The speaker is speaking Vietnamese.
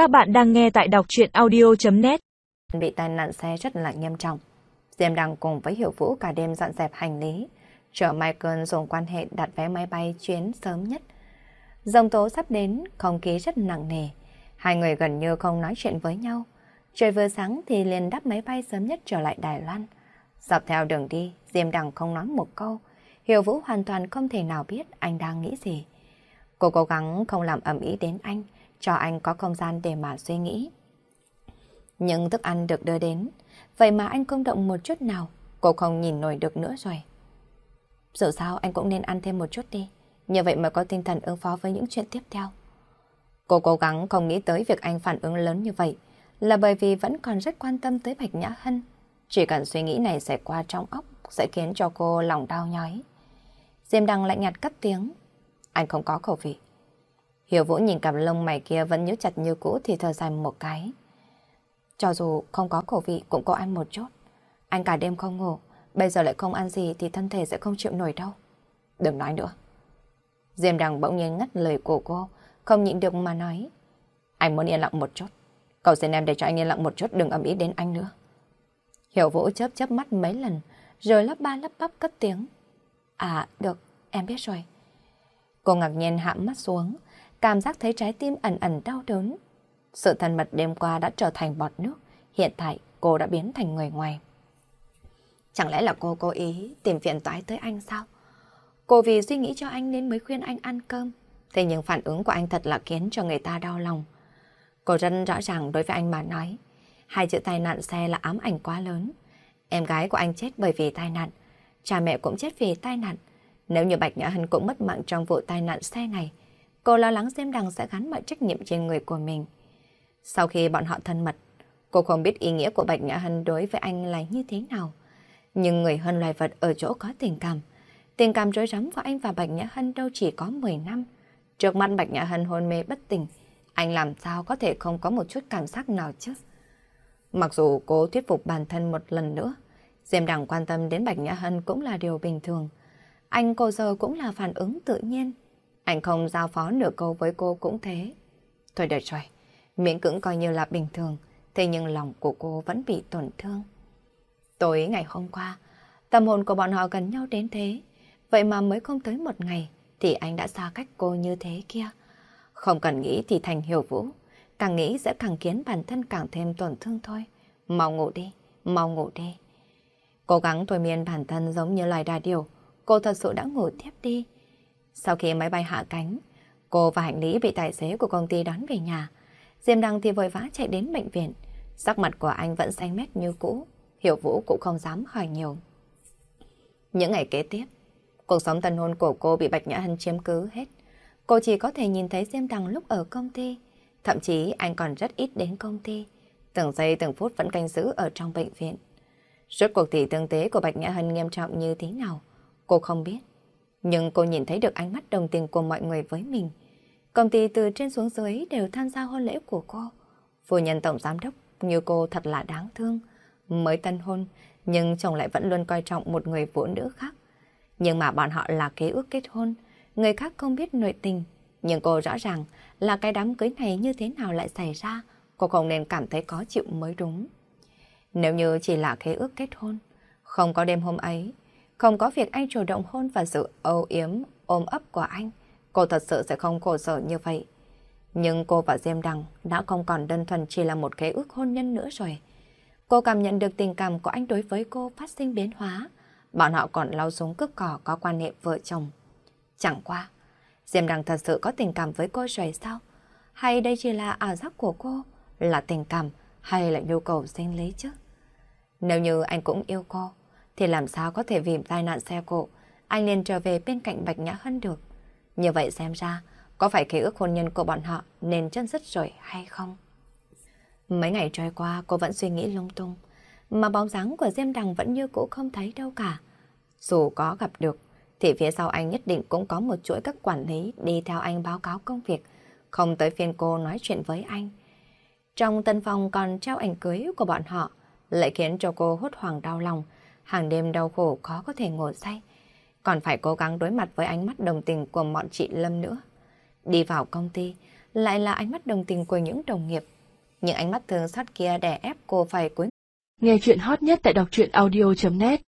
Các bạn đang nghe tại đọc chuyện audio.net Bị tai nạn xe rất là nghiêm trọng. Diêm đang cùng với Hiểu Vũ cả đêm dọn dẹp hành lý, chờ Michael dùng quan hệ đặt vé máy bay chuyến sớm nhất. Dòng tố sắp đến, không khí rất nặng nề. Hai người gần như không nói chuyện với nhau. Trời vừa sáng thì liền đắp máy bay sớm nhất trở lại Đài Loan. Dọc theo đường đi, Diêm Đằng không nói một câu. Hiểu Vũ hoàn toàn không thể nào biết anh đang nghĩ gì. Cô cố gắng không làm ẩm ý đến anh, cho anh có không gian để mà suy nghĩ. Nhưng thức ăn được đưa đến, vậy mà anh không động một chút nào, cô không nhìn nổi được nữa rồi. Dù sao anh cũng nên ăn thêm một chút đi, như vậy mới có tinh thần ứng phó với những chuyện tiếp theo. Cô cố gắng không nghĩ tới việc anh phản ứng lớn như vậy, là bởi vì vẫn còn rất quan tâm tới Bạch Nhã Hân. Chỉ cần suy nghĩ này sẽ qua trong óc, sẽ khiến cho cô lòng đau nhói. Diêm Đăng lạnh nhạt cất tiếng. Anh không có khẩu vị. Hiểu Vũ nhìn cặp lông mày kia vẫn nhíu chặt như cũ thì thở dài một cái. Cho dù không có khẩu vị cũng có ăn một chút. Anh cả đêm không ngủ, bây giờ lại không ăn gì thì thân thể sẽ không chịu nổi đâu. Đừng nói nữa. Diêm Đằng bỗng nhiên ngắt lời của cô, không nhịn được mà nói. Anh muốn yên lặng một chút. Cậu xin em để cho anh yên lặng một chút đừng ầm ý đến anh nữa. Hiểu Vũ chớp chớp mắt mấy lần, rồi lắp ba lắp bắp cất tiếng. À, được, em biết rồi. Cô ngạc nhiên hạ mắt xuống, cảm giác thấy trái tim ẩn ẩn đau đớn. Sự thân mật đêm qua đã trở thành bọt nước, hiện tại cô đã biến thành người ngoài. Chẳng lẽ là cô cố ý tìm phiền toái tới anh sao? Cô vì suy nghĩ cho anh nên mới khuyên anh ăn cơm. Thế nhưng phản ứng của anh thật là khiến cho người ta đau lòng. Cô rất rõ ràng đối với anh mà nói. Hai chữ tai nạn xe là ám ảnh quá lớn. Em gái của anh chết bởi vì tai nạn. Cha mẹ cũng chết vì tai nạn. Nếu như Bạch Nhã Hân cũng mất mạng trong vụ tai nạn xe này, cô lo lắng xem Đằng sẽ gắn mọi trách nhiệm trên người của mình. Sau khi bọn họ thân mật, cô không biết ý nghĩa của Bạch Nhã Hân đối với anh là như thế nào. Nhưng người hơn loài vật ở chỗ có tình cảm. Tình cảm rối rắm của anh và Bạch Nhã Hân đâu chỉ có 10 năm. Trước mắt Bạch Nhã Hân hôn mê bất tỉnh, anh làm sao có thể không có một chút cảm giác nào chứ? Mặc dù cố thuyết phục bản thân một lần nữa, xem Đằng quan tâm đến Bạch Nhã Hân cũng là điều bình thường. Anh cô giờ cũng là phản ứng tự nhiên. Anh không giao phó nửa câu với cô cũng thế. Thôi được rồi, miễn cưỡng coi như là bình thường, thế nhưng lòng của cô vẫn bị tổn thương. Tối ngày hôm qua, tâm hồn của bọn họ gần nhau đến thế, vậy mà mới không tới một ngày thì anh đã xa cách cô như thế kia. Không cần nghĩ thì thành hiểu vũ, càng nghĩ sẽ càng khiến bản thân càng thêm tổn thương thôi. Mau ngủ đi, mau ngủ đi. Cố gắng thôi miên bản thân giống như loài đà điểu, cô thật sự đã ngủ tiếp đi. Sau khi máy bay hạ cánh, cô và hành lý bị tài xế của công ty đón về nhà. Diêm Đăng thì vội vã chạy đến bệnh viện. Sắc mặt của anh vẫn xanh mét như cũ, Hiểu Vũ cũng không dám hỏi nhiều. Những ngày kế tiếp, cuộc sống tân hôn của cô bị Bạch Nhã Hân chiếm cứ hết. Cô chỉ có thể nhìn thấy Diêm Đăng lúc ở công ty, thậm chí anh còn rất ít đến công ty. Từng giây từng phút vẫn canh giữ ở trong bệnh viện. Suốt cuộc thì tương tế của Bạch Nhã Hân nghiêm trọng như thế nào, cô không biết. Nhưng cô nhìn thấy được ánh mắt đồng tình của mọi người với mình. Công ty từ trên xuống dưới đều tham gia hôn lễ của cô. Phu nhân tổng giám đốc như cô thật là đáng thương. Mới tân hôn, nhưng chồng lại vẫn luôn coi trọng một người phụ nữ khác. Nhưng mà bọn họ là kế ước kết hôn, người khác không biết nội tình. Nhưng cô rõ ràng là cái đám cưới này như thế nào lại xảy ra, cô không nên cảm thấy khó chịu mới đúng. Nếu như chỉ là kế ước kết hôn, không có đêm hôm ấy, không có việc anh chủ động hôn và sự âu yếm, ôm ấp của anh, cô thật sự sẽ không khổ sở như vậy. Nhưng cô và Diêm Đằng đã không còn đơn thuần chỉ là một kế ước hôn nhân nữa rồi. Cô cảm nhận được tình cảm của anh đối với cô phát sinh biến hóa. Bọn họ còn lau xuống cướp cỏ có quan hệ vợ chồng. Chẳng qua, Diêm Đằng thật sự có tình cảm với cô rồi sao? Hay đây chỉ là ảo giác của cô, là tình cảm hay là nhu cầu sinh lý chứ? Nếu như anh cũng yêu cô, thì làm sao có thể vì tai nạn xe cộ, anh liền trở về bên cạnh Bạch Nhã Hân được. Như vậy xem ra, có phải ký ức hôn nhân của bọn họ nên chân dứt rồi hay không? Mấy ngày trôi qua cô vẫn suy nghĩ lung tung, mà bóng dáng của Diêm Đằng vẫn như cũ không thấy đâu cả. Dù có gặp được, thì phía sau anh nhất định cũng có một chuỗi các quản lý đi theo anh báo cáo công việc, không tới phiên cô nói chuyện với anh. Trong tân phòng còn treo ảnh cưới của bọn họ, lại khiến cho cô hốt hoảng đau lòng, hàng đêm đau khổ khó có thể ngủ say. Còn phải cố gắng đối mặt với ánh mắt đồng tình của bọn chị Lâm nữa. Đi vào công ty, lại là ánh mắt đồng tình của những đồng nghiệp. Những ánh mắt thương xót kia đè ép cô phải cuối. Nghe chuyện hot nhất tại đọc truyện audio.net